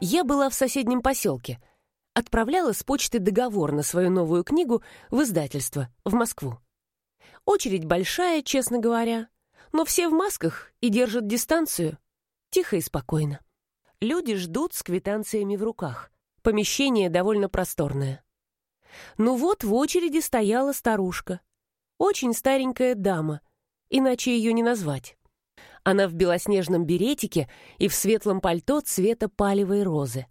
Я была в соседнем поселке. Отправляла с почты договор на свою новую книгу в издательство, в Москву. Очередь большая, честно говоря, но все в масках и держат дистанцию. Тихо и спокойно. Люди ждут с квитанциями в руках. Помещение довольно просторное. Ну вот в очереди стояла старушка. Очень старенькая дама, иначе ее не назвать. Она в белоснежном беретике и в светлом пальто цвета палевой розы.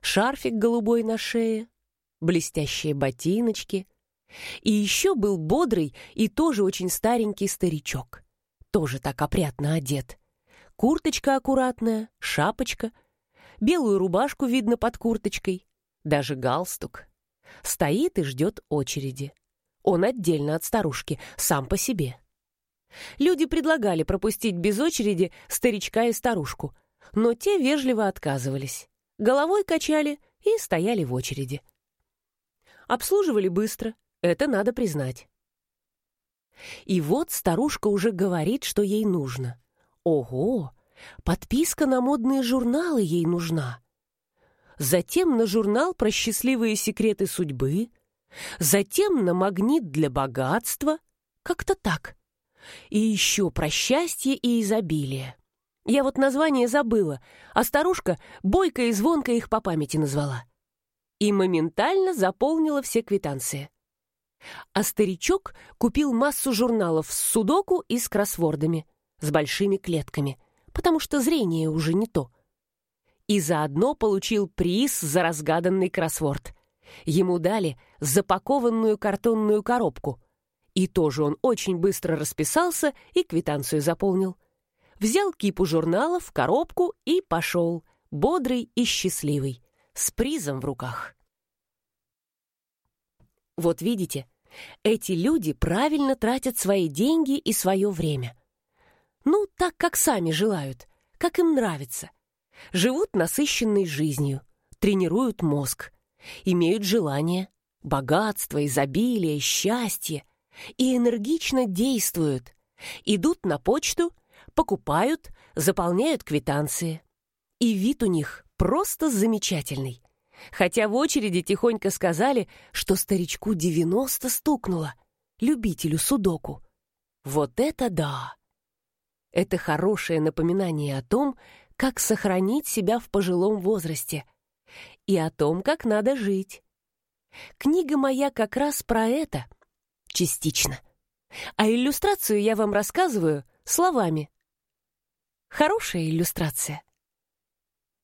Шарфик голубой на шее, блестящие ботиночки. И еще был бодрый и тоже очень старенький старичок. Тоже так опрятно одет. Курточка аккуратная, шапочка. Белую рубашку видно под курточкой. Даже галстук. Стоит и ждет очереди. Он отдельно от старушки, сам по себе. Люди предлагали пропустить без очереди старичка и старушку, но те вежливо отказывались. Головой качали и стояли в очереди. Обслуживали быстро, это надо признать. И вот старушка уже говорит, что ей нужно. Ого! Подписка на модные журналы ей нужна. Затем на журнал про счастливые секреты судьбы, затем на магнит для богатства. Как-то так. И еще про счастье и изобилие. Я вот название забыла, а старушка бойко и звонко их по памяти назвала. И моментально заполнила все квитанции. А старичок купил массу журналов с судоку и с кроссвордами, с большими клетками, потому что зрение уже не то. И заодно получил приз за разгаданный кроссворд. Ему дали запакованную картонную коробку — и тоже он очень быстро расписался и квитанцию заполнил. Взял кипу журналов, коробку и пошел, бодрый и счастливый, с призом в руках. Вот видите, эти люди правильно тратят свои деньги и свое время. Ну, так, как сами желают, как им нравится. Живут насыщенной жизнью, тренируют мозг, имеют желание, богатство, изобилие, счастье, и энергично действуют. Идут на почту, покупают, заполняют квитанции. И вид у них просто замечательный. Хотя в очереди тихонько сказали, что старичку 90 стукнуло, любителю судоку. Вот это да! Это хорошее напоминание о том, как сохранить себя в пожилом возрасте и о том, как надо жить. Книга моя как раз про это — Частично. А иллюстрацию я вам рассказываю словами. Хорошая иллюстрация.